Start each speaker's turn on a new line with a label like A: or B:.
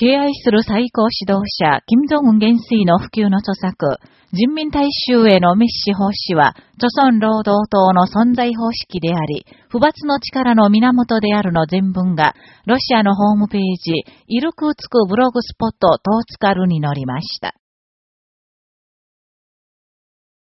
A: 敬愛する最高指導者、金正恩元帥の普及の著作、人民大衆へのメッシ奉仕は、著村労働党の存在方式であり、不罰の力の源であるの全文が、ロシアのホームページ、イルクーツクブログスポットトーツカルに載りました。